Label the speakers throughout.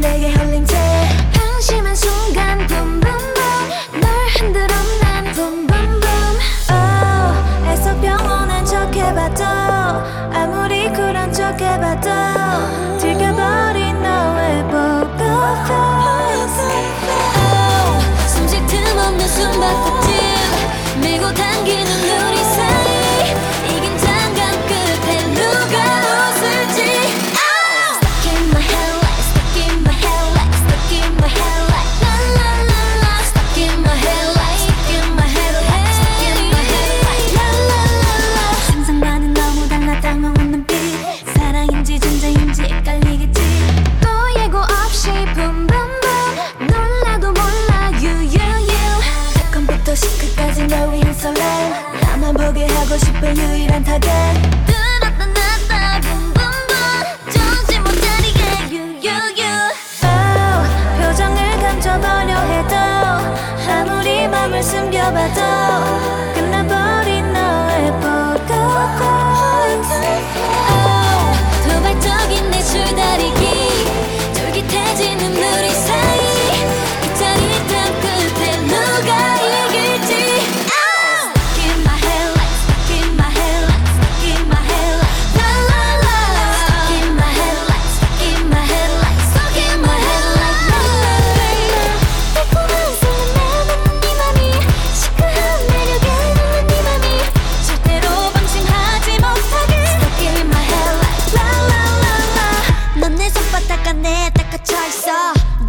Speaker 1: 내게 홀린 채 방심한 순간 하고 싶은 유일한 타겟. 들었다 놨다 boom 정신 못 차리게 you oh, 표정을 감춰보려 해도 아무리 맘을 숨겨봐도 안에 딱 갇혀있어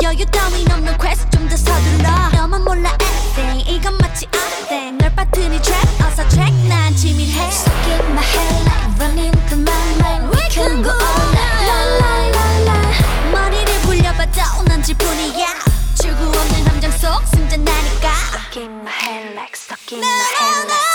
Speaker 1: 여유 따윈 없는 quest 좀더 서둘러 너만 몰라 anything 이건 마치 anything 널 빠뜨린 track 어서 track 난 치밀해 Stuck in my head like running through my mind We can go all night la la la la 머리를 굴려봐도 난 지뿐이야 출구 없는 함정 속 승전하니까 Stuck in my head like stuck in my